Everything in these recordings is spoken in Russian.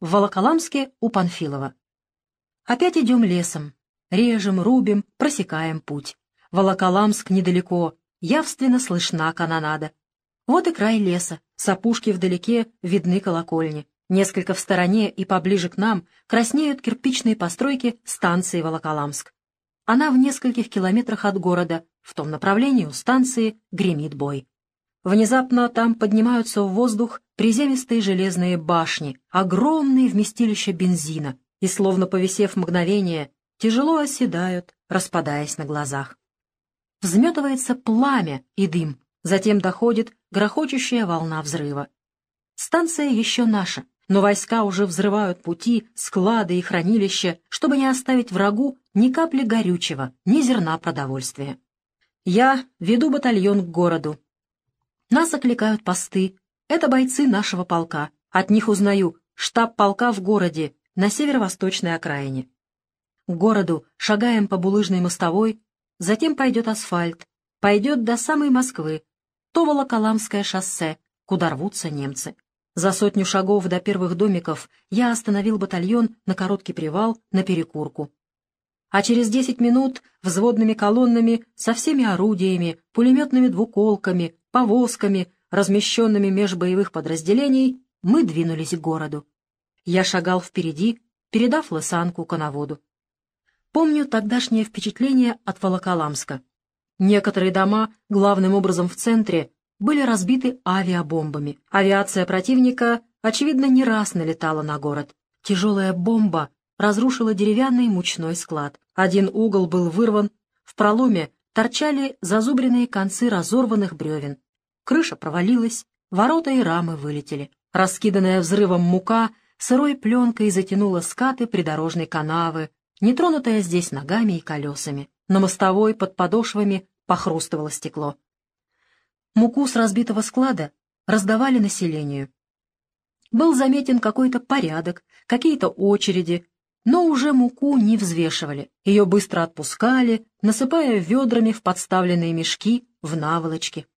в Волоколамске у Панфилова. Опять идем лесом. Режем, рубим, просекаем путь. Волоколамск недалеко, явственно слышна канонада. Вот и край леса, с опушки вдалеке видны колокольни. Несколько в стороне и поближе к нам краснеют кирпичные постройки станции Волоколамск. Она в нескольких километрах от города, в том направлении у станции гремит бой. Внезапно там поднимаются в воздух приземистые железные башни, огромные вместилища бензина, и, словно повисев мгновение, тяжело оседают, распадаясь на глазах. Взметывается пламя и дым, затем доходит грохочущая волна взрыва. Станция еще наша, но войска уже взрывают пути, склады и хранилища, чтобы не оставить врагу ни капли горючего, ни зерна продовольствия. Я веду батальон к городу. Нас окликают посты. Это бойцы нашего полка. От них узнаю, штаб полка в городе, на северо-восточной окраине. К городу шагаем по булыжной мостовой, затем пойдет асфальт, пойдет до самой Москвы, то Волоколамское шоссе, куда рвутся немцы. За сотню шагов до первых домиков я остановил батальон на короткий привал на перекурку. А через десять минут взводными колоннами со всеми орудиями, пулеметными двуколками, повозками, размещенными меж боевых подразделений, мы двинулись к городу. Я шагал впереди, передав лысанку коноводу. Помню тогдашнее впечатление от Волоколамска. Некоторые дома, главным образом в центре, были разбиты авиабомбами. Авиация противника, очевидно, не раз налетала на город. Тяжелая бомба разрушила деревянный мучной склад. Один угол был вырван, в проломе торчали зазубренные концы разорванных бревен. Крыша провалилась, ворота и рамы вылетели. Раскиданная взрывом мука сырой пленкой затянула скаты придорожной канавы, нетронутая здесь ногами и колесами. На мостовой под подошвами похрустывало стекло. Муку с разбитого склада раздавали населению. Был заметен какой-то порядок, какие-то очереди, но уже муку не взвешивали. Ее быстро отпускали, насыпая ведрами в подставленные мешки в наволочки.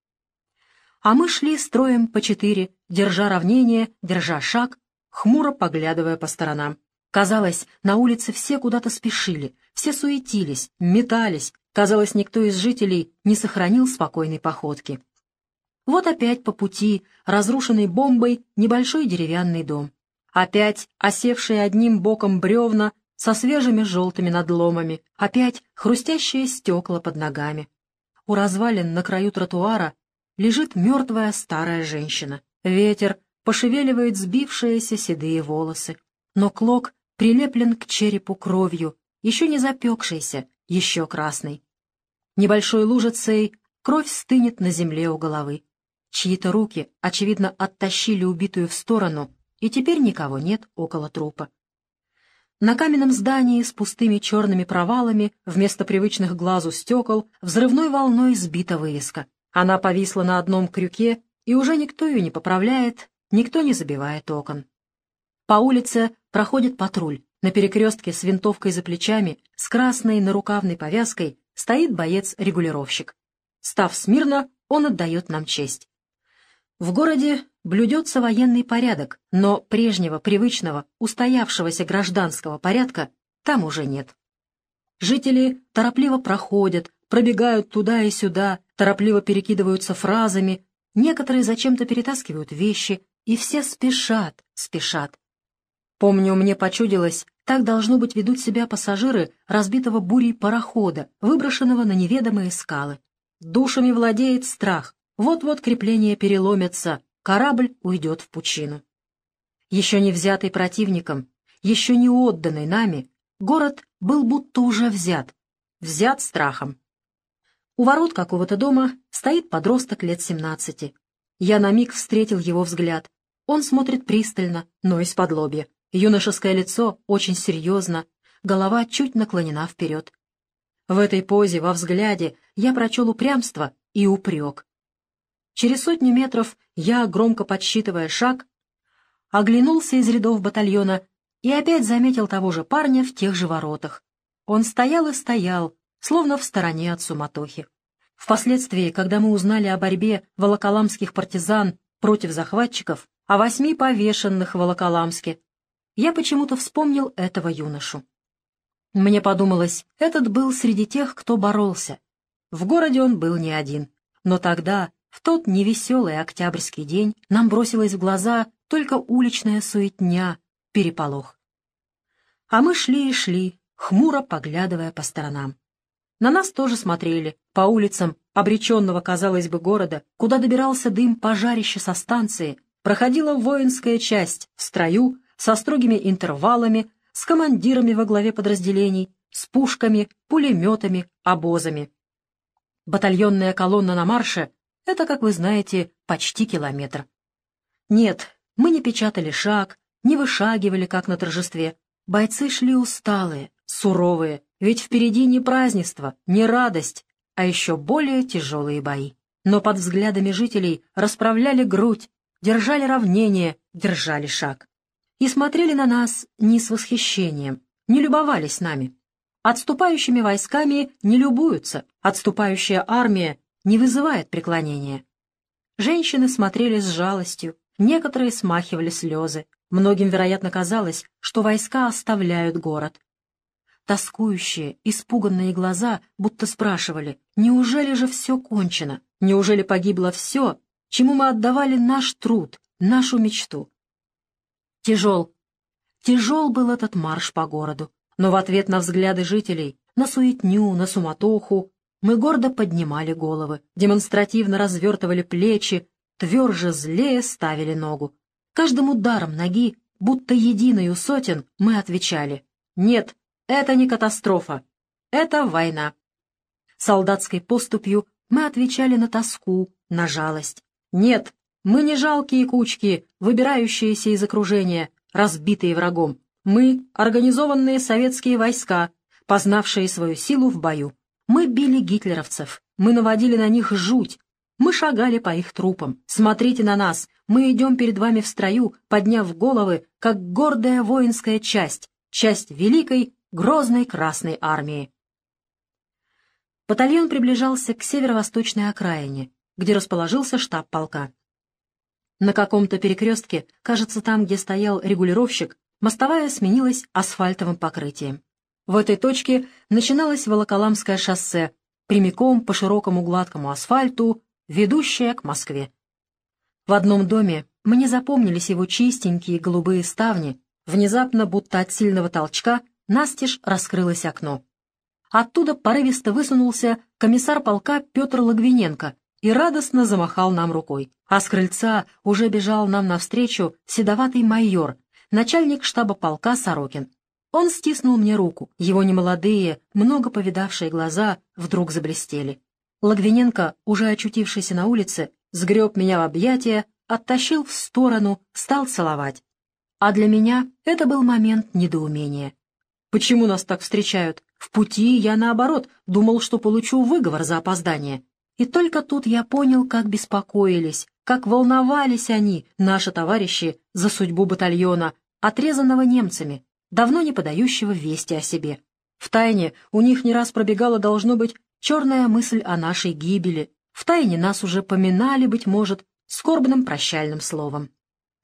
А мы шли строем по четыре, держа равнение, держа шаг, хмуро поглядывая по сторонам. Казалось, на улице все куда-то спешили, все суетились, метались. Казалось, никто из жителей не сохранил спокойной походки. Вот опять по пути, разрушенный бомбой, небольшой деревянный дом. Опять осевшие одним боком бревна со свежими желтыми надломами. Опять хрустящие стекла под ногами. У развалин на краю тротуара лежит мертвая старая женщина. Ветер пошевеливает сбившиеся седые волосы. Но клок прилеплен к черепу кровью, еще не запекшейся, еще красной. Небольшой лужицей кровь стынет на земле у головы. Чьи-то руки, очевидно, оттащили убитую в сторону, и теперь никого нет около трупа. На каменном здании с пустыми черными провалами вместо привычных глазу стекол взрывной волной сбита вывеска. Она повисла на одном крюке, и уже никто ее не поправляет, никто не забивает окон. По улице проходит патруль. На перекрестке с винтовкой за плечами, с красной нарукавной повязкой, стоит боец-регулировщик. Став смирно, он отдает нам честь. В городе блюдется военный порядок, но прежнего, привычного, устоявшегося гражданского порядка там уже нет. Жители торопливо проходят, пробегают туда и сюда, торопливо перекидываются фразами, некоторые зачем-то перетаскивают вещи, и все спешат, спешат. Помню, мне почудилось, так должно быть ведут себя пассажиры разбитого бурей парохода, выброшенного на неведомые скалы. Душами владеет страх, вот-вот крепления переломятся, корабль уйдет в пучину. Еще не взятый противником, еще не отданный нами, город был будто уже взят, взят страхом. У ворот какого-то дома стоит подросток лет семнадцати. Я на миг встретил его взгляд. Он смотрит пристально, но из-под лобья. Юношеское лицо очень серьезно, голова чуть наклонена вперед. В этой позе, во взгляде, я прочел упрямство и упрек. Через сотню метров я, громко подсчитывая шаг, оглянулся из рядов батальона и опять заметил того же парня в тех же воротах. Он стоял и стоял, словно в стороне от суматохи. Впоследствии, когда мы узнали о борьбе волоколамских партизан против захватчиков, о восьми повешенных в Волоколамске, я почему-то вспомнил этого юношу. Мне подумалось, этот был среди тех, кто боролся. В городе он был не один. Но тогда, в тот невеселый октябрьский день, нам бросилась в глаза только уличная суетня, переполох. А мы шли и шли, хмуро поглядывая по сторонам. На нас тоже смотрели, по улицам обреченного, казалось бы, города, куда добирался дым пожарища со станции, проходила воинская часть в строю, со строгими интервалами, с командирами во главе подразделений, с пушками, пулеметами, обозами. Батальонная колонна на марше — это, как вы знаете, почти километр. Нет, мы не печатали шаг, не вышагивали, как на торжестве. Бойцы шли усталые, суровые, ведь впереди не празднество, не радость, а еще более тяжелые бои. Но под взглядами жителей расправляли грудь, держали равнение, держали шаг. И смотрели на нас не с восхищением, не любовались нами. Отступающими войсками не любуются, отступающая армия не вызывает преклонения. Женщины смотрели с жалостью, некоторые смахивали слезы. Многим, вероятно, казалось, что войска оставляют город. Тоскующие, испуганные глаза будто спрашивали, неужели же все кончено? Неужели погибло все, чему мы отдавали наш труд, нашу мечту? Тяжел, тяжел был этот марш по городу, но в ответ на взгляды жителей, на суетню, на суматоху, мы гордо поднимали головы, демонстративно развертывали плечи, тверже злее ставили ногу. Каждым ударом ноги, будто единой у сотен, мы отвечали «Нет, это не катастрофа. Это война. Солдатской поступью мы отвечали на тоску, на жалость. Нет, мы не жалкие кучки, выбирающиеся из окружения, разбитые врагом. Мы — организованные советские войска, познавшие свою силу в бою. Мы били гитлеровцев, мы наводили на них жуть, мы шагали по их трупам. Смотрите на нас, мы идем перед вами в строю, подняв головы, как гордая воинская часть, часть великой Грозной Красной Армии. Батальон приближался к северо-восточной окраине, где расположился штаб полка. На каком-то перекрестке, кажется, там, где стоял регулировщик, мостовая сменилась асфальтовым покрытием. В этой точке начиналось Волоколамское шоссе, прямиком по широкому гладкому асфальту, ведущее к Москве. В одном доме мне запомнились его чистенькие голубые ставни, внезапно, будто от сильного толчка, настежь раскрылось окно. Оттуда порывисто высунулся комиссар полка Петр Логвиненко и радостно замахал нам рукой. А с крыльца уже бежал нам навстречу седоватый майор, начальник штаба полка Сорокин. Он стиснул мне руку, его немолодые, много повидавшие глаза вдруг заблестели. Логвиненко, уже очутившийся на улице, сгреб меня в объятия, оттащил в сторону, стал целовать. А для меня это был момент недоумения. Почему нас так встречают? В пути я, наоборот, думал, что получу выговор за опоздание. И только тут я понял, как беспокоились, как волновались они, наши товарищи, за судьбу батальона, отрезанного немцами, давно не подающего вести о себе. Втайне у них не раз пробегала, должно быть, черная мысль о нашей гибели. Втайне нас уже поминали, быть может, скорбным прощальным словом.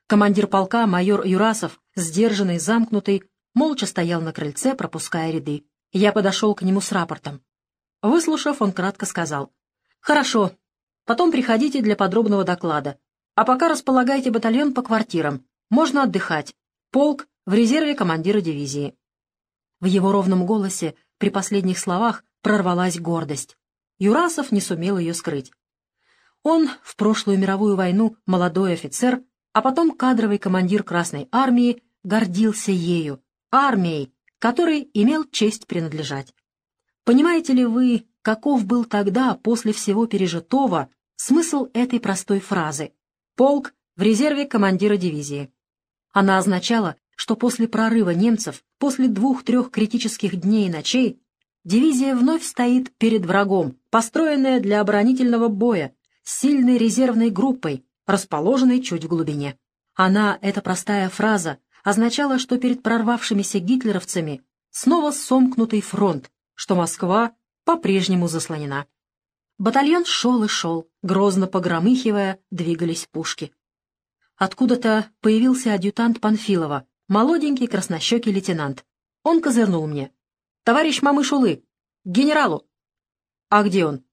Командир полка, майор Юрасов, сдержанный, замкнутый, молча стоял на крыльце, пропуская ряды. Я подошел к нему с рапортом. Выслушав, он кратко сказал. «Хорошо. Потом приходите для подробного доклада. А пока располагайте батальон по квартирам. Можно отдыхать. Полк в резерве командира дивизии». В его ровном голосе при последних словах прорвалась гордость. Юрасов не сумел ее скрыть. Он в прошлую мировую войну молодой офицер, а потом кадровый командир Красной Армии, гордился ею, армией, которой имел честь принадлежать. Понимаете ли вы, каков был тогда, после всего пережитого, смысл этой простой фразы «Полк в резерве командира дивизии»? Она означала, что после прорыва немцев, после двух-трех критических дней и ночей, дивизия вновь стоит перед врагом, построенная для оборонительного боя, с сильной резервной группой, расположенной чуть в глубине. Она, эта простая фраза, означало, что перед прорвавшимися гитлеровцами снова сомкнутый фронт, что Москва по-прежнему заслонена. Батальон шел и шел, грозно погромыхивая, двигались пушки. Откуда-то появился адъютант Панфилова, молоденький краснощекий лейтенант. Он козырнул мне. «Товарищ Мамышулы! Генералу!» «А где он?»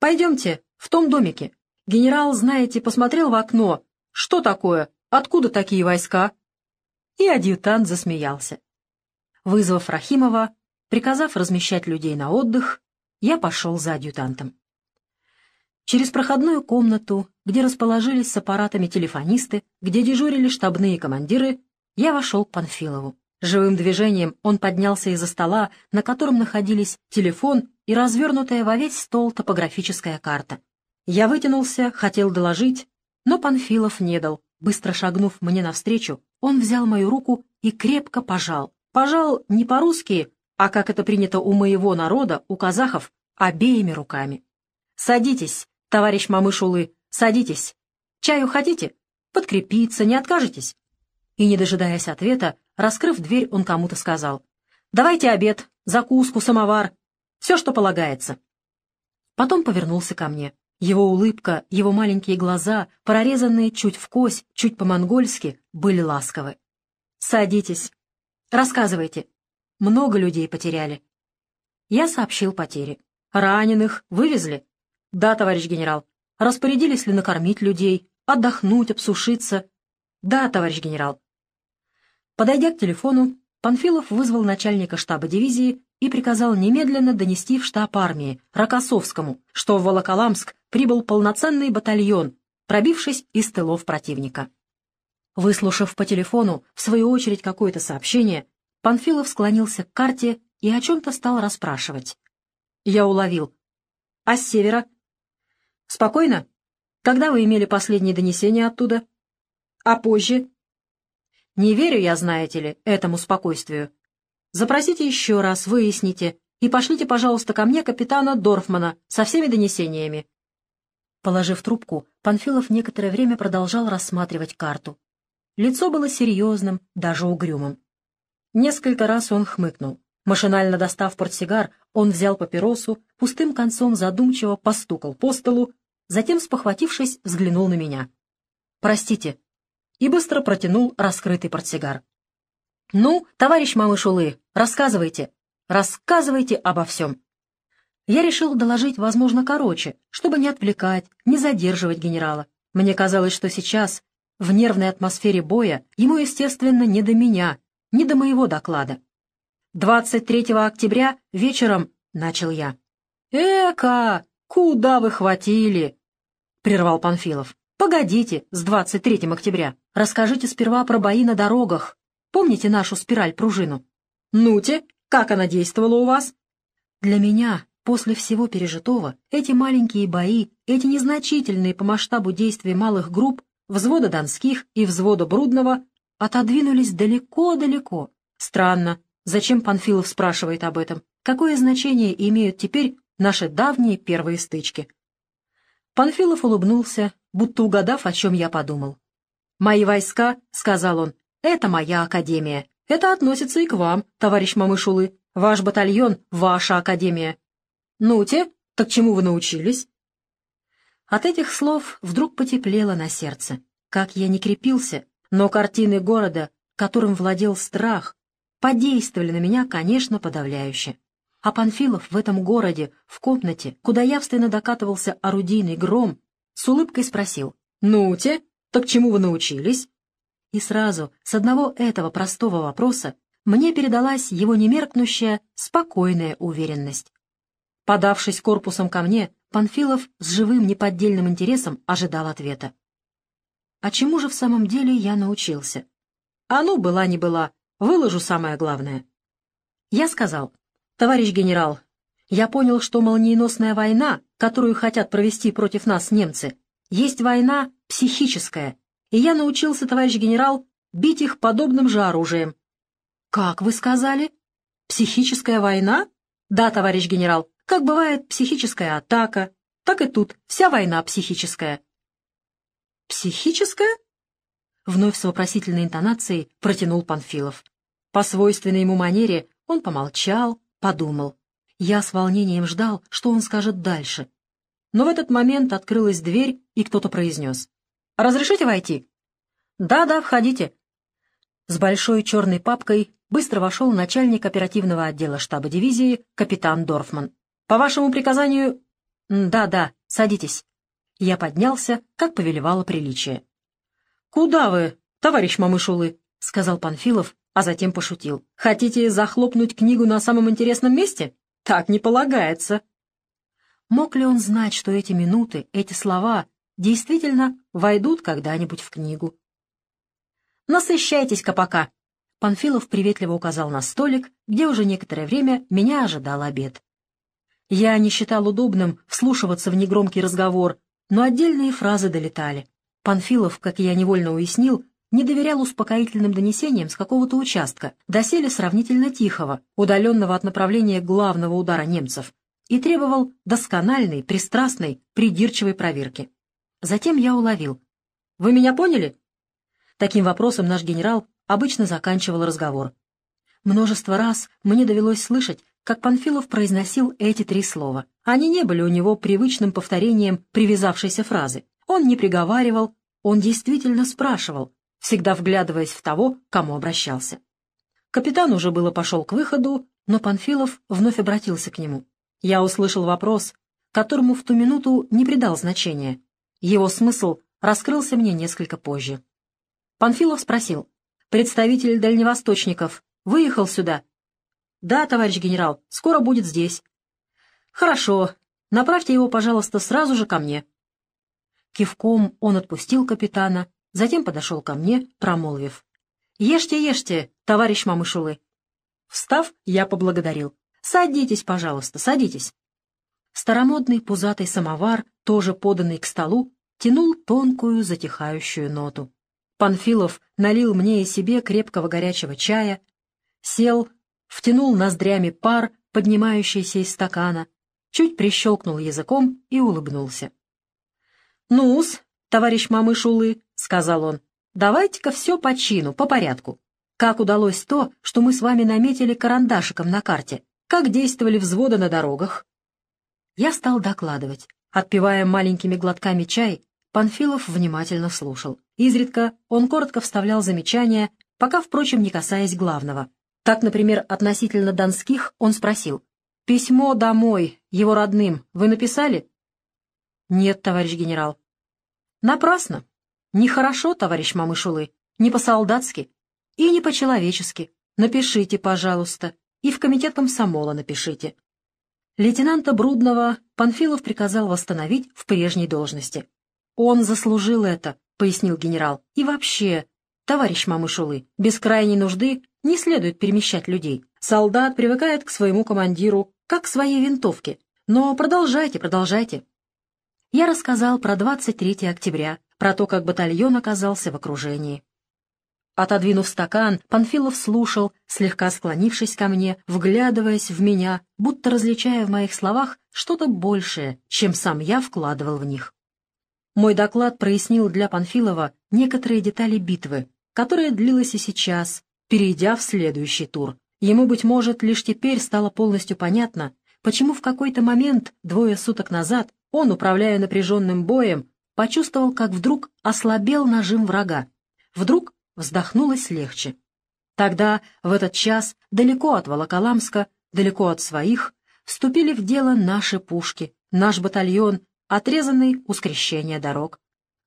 «Пойдемте, в том домике. Генерал, знаете, посмотрел в окно. Что такое? Откуда такие войска?» И адъютант засмеялся. Вызвав Рахимова, приказав размещать людей на отдых, я пошел за адъютантом. Через проходную комнату, где расположились с аппаратами телефонисты, где дежурили штабные командиры, я вошел к Панфилову. Живым движением он поднялся из-за стола, на котором находились телефон и развернутая во весь стол топографическая карта. Я вытянулся, хотел доложить, но Панфилов не дал. Быстро шагнув мне навстречу, он взял мою руку и крепко пожал. Пожал не по-русски, а как это принято у моего народа, у казахов, обеими руками. «Садитесь, товарищ Мамышулы, садитесь. Чаю хотите? Подкрепиться не откажетесь?» И, не дожидаясь ответа, раскрыв дверь, он кому-то сказал. «Давайте обед, закуску, самовар, все, что полагается». Потом повернулся ко мне. Его улыбка, его маленькие глаза, прорезанные чуть в кось, чуть по-монгольски, были ласковы. «Садитесь. Рассказывайте. Много людей потеряли». Я сообщил потери. «Раненых вывезли?» «Да, товарищ генерал. Распорядились ли накормить людей, отдохнуть, обсушиться?» «Да, товарищ генерал». Подойдя к телефону, Панфилов вызвал начальника штаба дивизии и приказал немедленно донести в штаб армии Рокоссовскому, что в Волоколамск прибыл полноценный батальон, пробившись из тылов противника. Выслушав по телефону, в свою очередь, какое-то сообщение, Панфилов склонился к карте и о чем-то стал расспрашивать. Я уловил. «А с севера?» «Спокойно. Когда вы имели последние донесения оттуда?» «А позже?» Не верю я, знаете ли, этому спокойствию. Запросите еще раз, выясните, и пошлите, пожалуйста, ко мне капитана Дорфмана со всеми донесениями». Положив трубку, Панфилов некоторое время продолжал рассматривать карту. Лицо было серьезным, даже угрюмым. Несколько раз он хмыкнул. Машинально достав портсигар, он взял папиросу, пустым концом задумчиво постукал по столу, затем, спохватившись, взглянул на меня. «Простите, и быстро протянул раскрытый портсигар. «Ну, товарищ Мамышулы, рассказывайте, рассказывайте обо всем». Я решил доложить, возможно, короче, чтобы не отвлекать, не задерживать генерала. Мне казалось, что сейчас, в нервной атмосфере боя, ему, естественно, не до меня, не до моего доклада. 23 октября вечером начал я. «Эка, куда вы хватили?» — прервал Панфилов. «Погодите, с 23 октября. Расскажите сперва про бои на дорогах. Помните нашу спираль-пружину? Ну-те, как она действовала у вас?» Для меня, после всего пережитого, эти маленькие бои, эти незначительные по масштабу действия малых групп, взвода Донских и взвода Брудного, отодвинулись далеко-далеко. Странно, зачем Панфилов спрашивает об этом? Какое значение имеют теперь наши давние первые стычки? Панфилов улыбнулся, будто угадав, о чем я подумал. «Мои войска», — сказал он, — «это моя академия. Это относится и к вам, товарищ Мамышулы. Ваш батальон — ваша академия. Ну-те, так чему вы научились?» От этих слов вдруг потеплело на сердце. Как я не крепился, но картины города, которым владел страх, подействовали на меня, конечно, подавляюще. А Панфилов в этом городе, в комнате, куда явственно докатывался орудийный гром, с улыбкой спросил. «Ну-те, так чему вы научились?» И сразу, с одного этого простого вопроса, мне передалась его немеркнущая, спокойная уверенность. Подавшись корпусом ко мне, Панфилов с живым неподдельным интересом ожидал ответа. А чему же в самом деле я научился? А ну, была не была, выложу самое главное. Я сказал, «Товарищ генерал, я понял, что молниеносная война, которую хотят провести против нас немцы, есть война психическая, и я научился, товарищ генерал, бить их подобным же оружием». «Как вы сказали? Психическая война?» «Да, товарищ генерал, как бывает психическая атака, так и тут вся война психическая». «Психическая?» Вновь с вопросительной интонацией протянул Панфилов. По свойственной ему манере он помолчал, Подумал. Я с волнением ждал, что он скажет дальше. Но в этот момент открылась дверь, и кто-то произнес. «Разрешите войти?» «Да-да, входите». С большой черной папкой быстро вошел начальник оперативного отдела штаба дивизии капитан Дорфман. «По вашему приказанию...» «Да, да, садитесь». Я поднялся, как повелевало приличие. «Куда вы, товарищ Мамышулы?» — сказал Панфилов, а затем пошутил. «Хотите захлопнуть книгу на самом интересном месте? Так не полагается». Мог ли он знать, что эти минуты, эти слова действительно войдут когда-нибудь в книгу? «Насыщайтесь-ка пока!» Панфилов приветливо указал на столик, где уже некоторое время меня ожидал обед. Я не считал удобным вслушиваться в негромкий разговор, но отдельные фразы долетали. Панфилов, как я невольно уяснил, не доверял успокоительным донесениям с какого-то участка, доселе сравнительно тихого, удаленного от направления главного удара немцев, и требовал доскональной, пристрастной, придирчивой проверки. Затем я уловил. «Вы меня поняли?» Таким вопросом наш генерал обычно заканчивал разговор. Множество раз мне довелось слышать, как Панфилов произносил эти три слова. Они не были у него привычным повторением привязавшейся фразы. Он не приговаривал, он действительно спрашивал, всегда вглядываясь в того, кому обращался. Капитан уже было пошел к выходу, но Панфилов вновь обратился к нему. Я услышал вопрос, которому в ту минуту не придал значения. Его смысл раскрылся мне несколько позже. Панфилов спросил, «Представитель дальневосточников выехал сюда?» «Да, товарищ генерал, скоро будет здесь». «Хорошо, направьте его, пожалуйста, сразу же ко мне». Кивком он отпустил капитана, затем подошел ко мне, промолвив. «Ешьте, ешьте, товарищ Мамышулы». Встав, я поблагодарил. «Садитесь, пожалуйста, садитесь». Старомодный пузатый самовар, тоже поданный к столу, тянул тонкую затихающую ноту. Панфилов налил мне и себе крепкого горячего чая, сел, втянул ноздрями пар, поднимающийся из стакана, чуть прищелкнул языком и улыбнулся. «Ну-с, товарищ Мамышулы», — сказал он, — «давайте-ка все по чину, по порядку. Как удалось то, что мы с вами наметили карандашиком на карте? Как действовали взводы на дорогах?» Я стал докладывать. Отпивая маленькими глотками чай, Панфилов внимательно слушал. Изредка он коротко вставлял замечания, пока, впрочем, не касаясь главного. Так, например, относительно Донских он спросил. «Письмо домой, его родным, вы написали?» «Нет, товарищ генерал». Напрасно. Нехорошо, товарищ Мамышулы, не по-солдатски и не по-человечески. Напишите, пожалуйста, и в комитет комсомола напишите. Лейтенанта Брудного Панфилов приказал восстановить в прежней должности. «Он заслужил это», — пояснил генерал. «И вообще, товарищ Мамышулы, без крайней нужды не следует перемещать людей. Солдат привыкает к своему командиру, как к своей винтовке. Но продолжайте, продолжайте я рассказал про 23 октября, про то, как батальон оказался в окружении. Отодвинув стакан, Панфилов слушал, слегка склонившись ко мне, вглядываясь в меня, будто различая в моих словах что-то большее, чем сам я вкладывал в них. Мой доклад прояснил для Панфилова некоторые детали битвы, которая длилась и сейчас, перейдя в следующий тур. Ему, быть может, лишь теперь стало полностью понятно, почему в какой-то момент, двое суток назад, он, управляя напряженным боем, почувствовал, как вдруг ослабел нажим врага. Вдруг вздохнулось легче. Тогда, в этот час, далеко от Волоколамска, далеко от своих, вступили в дело наши пушки, наш батальон, отрезанный у скрещения дорог.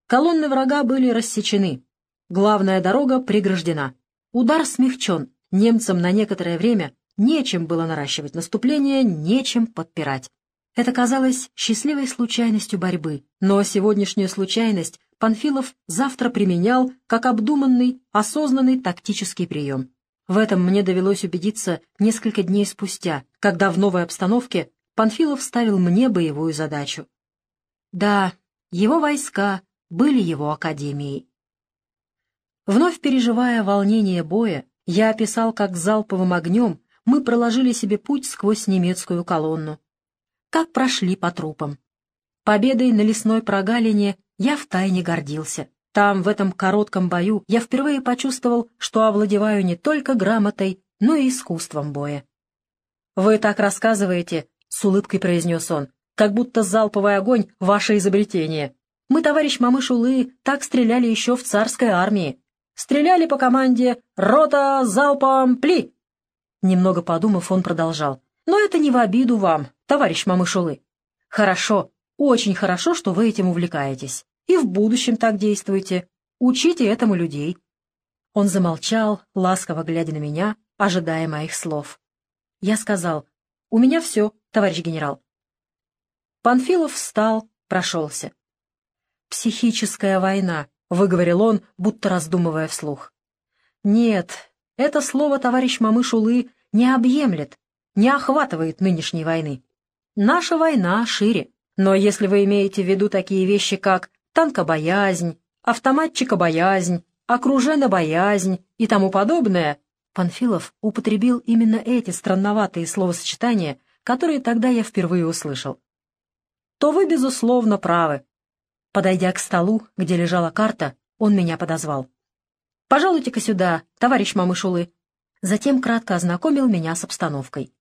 Колонны врага были рассечены. Главная дорога преграждена. Удар смягчен. Немцам на некоторое время нечем было наращивать наступление, нечем подпирать. Это казалось счастливой случайностью борьбы, но сегодняшнюю случайность Панфилов завтра применял как обдуманный, осознанный тактический прием. В этом мне довелось убедиться несколько дней спустя, когда в новой обстановке Панфилов ставил мне боевую задачу. Да, его войска были его академией. Вновь переживая волнение боя, я описал, как залповым огнем мы проложили себе путь сквозь немецкую колонну, как прошли по трупам. Победой на лесной прогалине я втайне гордился. Там, в этом коротком бою, я впервые почувствовал, что овладеваю не только грамотой, но и искусством боя. «Вы так рассказываете», — с улыбкой произнес он, «как будто залповый огонь — ваше изобретение. Мы, товарищ Мамышулы, так стреляли еще в царской армии. Стреляли по команде «Рота, залпом, пли!» Немного подумав, он продолжал. «Но это не в обиду вам, товарищ Мамышулы. Хорошо, очень хорошо, что вы этим увлекаетесь. И в будущем так действуйте. Учите этому людей». Он замолчал, ласково глядя на меня, ожидая моих слов. Я сказал, «У меня все, товарищ генерал». Панфилов встал, прошелся. «Психическая война», — выговорил он, будто раздумывая вслух. «Нет, это слово товарищ Мамышулы не объемлет, не охватывает нынешней войны. Наша война шире, но если вы имеете в виду такие вещи, как танкобоязнь, автоматчикобоязнь, окруженобоязнь и тому подобное, Панфилов употребил именно эти странноватые словосочетания, которые тогда я впервые услышал. То вы, безусловно, правы. Подойдя к столу, где лежала карта, он меня подозвал. «Пожалуйте-ка сюда, товарищ Мамышулы». Затем кратко ознакомил меня с обстановкой.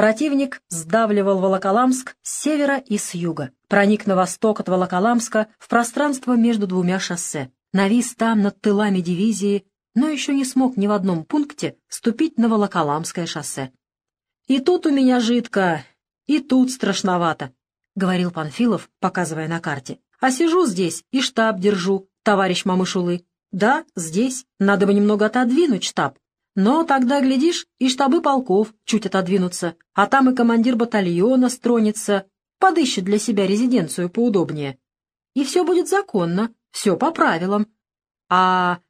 Противник сдавливал Волоколамск с севера и с юга, проник на восток от Волоколамска в пространство между двумя шоссе, навис там над тылами дивизии, но еще не смог ни в одном пункте ступить на Волоколамское шоссе. «И тут у меня жидко, и тут страшновато», — говорил Панфилов, показывая на карте. А сижу здесь и штаб держу, товарищ Мамышулы. Да, здесь. Надо бы немного отодвинуть штаб. Но тогда, глядишь, и штабы полков чуть отодвинутся, а там и командир батальона стронется, подыщет для себя резиденцию поудобнее. И все будет законно, все по правилам. А...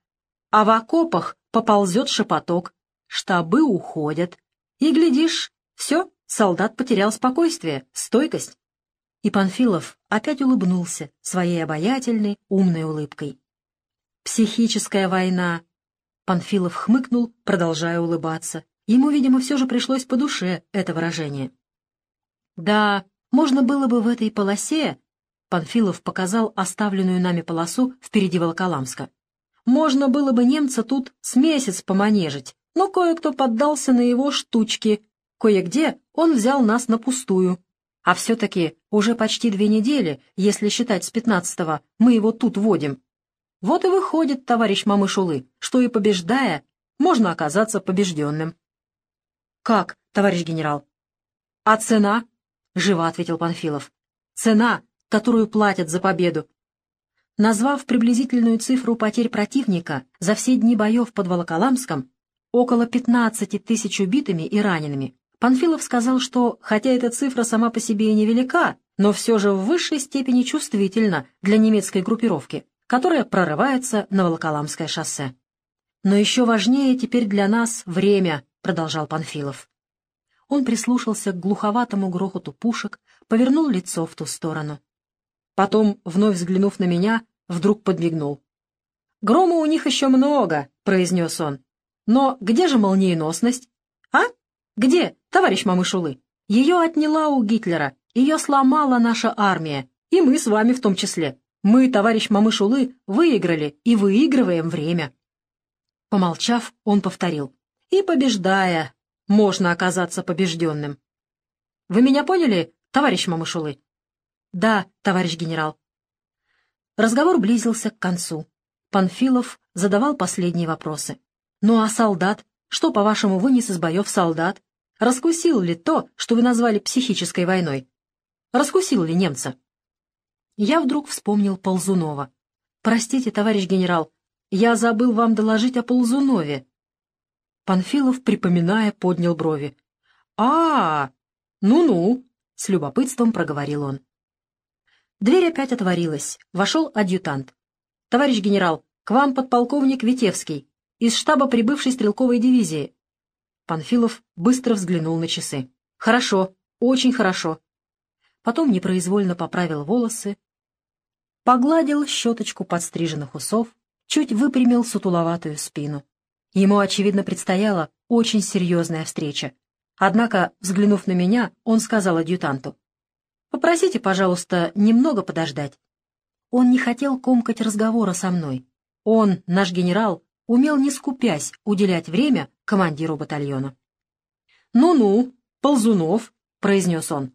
а в окопах поползет шепоток, штабы уходят. И, глядишь, все, солдат потерял спокойствие, стойкость. И Панфилов опять улыбнулся своей обаятельной, умной улыбкой. «Психическая война!» Панфилов хмыкнул, продолжая улыбаться. Ему, видимо, все же пришлось по душе это выражение. «Да, можно было бы в этой полосе...» Панфилов показал оставленную нами полосу впереди Волоколамска. «Можно было бы немца тут с месяц поманежить, но кое-кто поддался на его штучки. Кое-где он взял нас на пустую. А все-таки уже почти две недели, если считать с пятнадцатого, мы его тут водим. Вот и выходит, товарищ Мамышулы, что и побеждая, можно оказаться побежденным. — Как, товарищ генерал? — А цена? — живо ответил Панфилов. — Цена, которую платят за победу. Назвав приблизительную цифру потерь противника за все дни боев под Волоколамском, около 15 тысяч убитыми и ранеными, Панфилов сказал, что, хотя эта цифра сама по себе и невелика, но все же в высшей степени чувствительна для немецкой группировки, которая прорывается на Волоколамское шоссе. «Но еще важнее теперь для нас время», — продолжал Панфилов. Он прислушался к глуховатому грохоту пушек, повернул лицо в ту сторону. Потом, вновь взглянув на меня, вдруг подмигнул. «Грома у них еще много», — произнес он. «Но где же молниеносность? А?» Где, товарищ Мамышулы? Ее отняла у Гитлера, ее сломала наша армия, и мы с вами в том числе. Мы, товарищ Мамышулы, выиграли и выигрываем время. Помолчав, он повторил. И побеждая, можно оказаться побежденным. Вы меня поняли, товарищ Мамышулы? Да, товарищ генерал. Разговор близился к концу. Панфилов задавал последние вопросы. «Ну а солдат? Что, по-вашему, вынес из боев солдат? Раскусил ли то, что вы назвали психической войной? Раскусил ли немца? Я вдруг вспомнил Ползунова. «Простите, товарищ генерал, я забыл вам доложить о Ползунове». Панфилов, припоминая, поднял брови. а, Ну-ну!» — с любопытством проговорил он. Дверь опять отворилась. Вошел адъютант. «Товарищ генерал, к вам подполковник Витевский, из штаба прибывшей стрелковой дивизии. Панфилов быстро взглянул на часы. «Хорошо, очень хорошо». Потом непроизвольно поправил волосы, погладил щеточку подстриженных усов, чуть выпрямил сутуловатую спину. Ему, очевидно, предстояла очень серьезная встреча. Однако, взглянув на меня, он сказал адъютанту, «Попросите, пожалуйста, немного подождать». Он не хотел комкать разговора со мной. Он, наш генерал, умел не скупясь уделять время командиру батальона. «Ну-ну, Ползунов», — произнес он.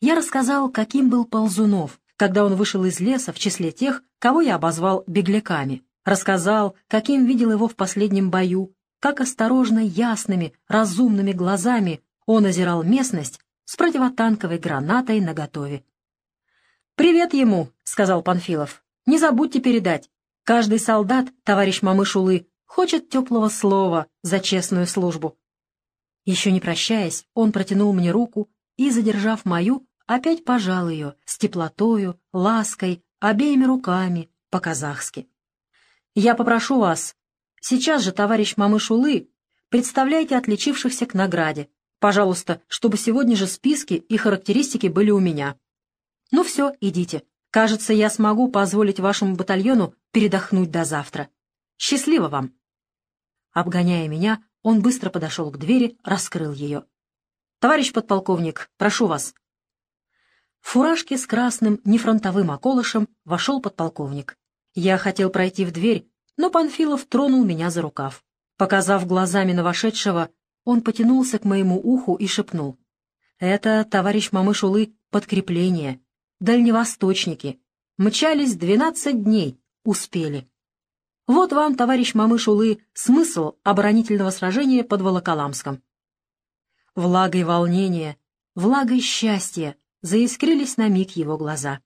Я рассказал, каким был Ползунов, когда он вышел из леса в числе тех, кого я обозвал бегляками. рассказал, каким видел его в последнем бою, как осторожно ясными, разумными глазами он озирал местность с противотанковой гранатой наготове. «Привет ему», — сказал Панфилов. «Не забудьте передать. Каждый солдат, товарищ Мамышулы, хочет теплого слова за честную службу». Еще не прощаясь, он протянул мне руку и, задержав мою, опять пожал ее с теплотою, лаской, обеими руками, по-казахски. «Я попрошу вас, сейчас же, товарищ Мамышулы, представляйте отличившихся к награде. Пожалуйста, чтобы сегодня же списки и характеристики были у меня». «Ну все, идите. Кажется, я смогу позволить вашему батальону передохнуть до завтра. Счастливо вам!» Обгоняя меня, он быстро подошел к двери, раскрыл ее. «Товарищ подполковник, прошу вас». В фуражке с красным нефронтовым околышем вошел подполковник. Я хотел пройти в дверь, но Панфилов тронул меня за рукав. Показав глазами на вошедшего, он потянулся к моему уху и шепнул. «Это, товарищ Мамышулы, подкрепление дальневосточники. Мчались двенадцать дней, успели. Вот вам, товарищ Мамышулы, смысл оборонительного сражения под Волоколамском. Влагой волнения, влагой счастья заискрились на миг его глаза.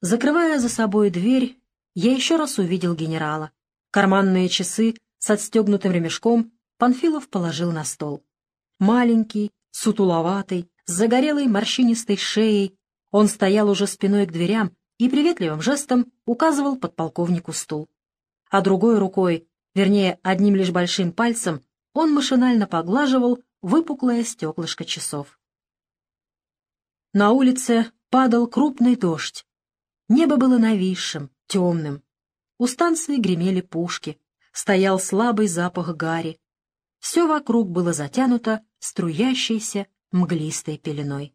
Закрывая за собой дверь, я еще раз увидел генерала. Карманные часы с отстегнутым ремешком Панфилов положил на стол. Маленький, сутуловатый, с загорелой морщинистой шеей, он стоял уже спиной к дверям и приветливым жестом указывал подполковнику стул. А другой рукой, вернее, одним лишь большим пальцем, он машинально поглаживал выпуклое стеклышко часов. На улице падал крупный дождь. Небо было нависшим, темным. У станции гремели пушки. Стоял слабый запах гари. Все вокруг было затянуто струящейся мглистой пеленой.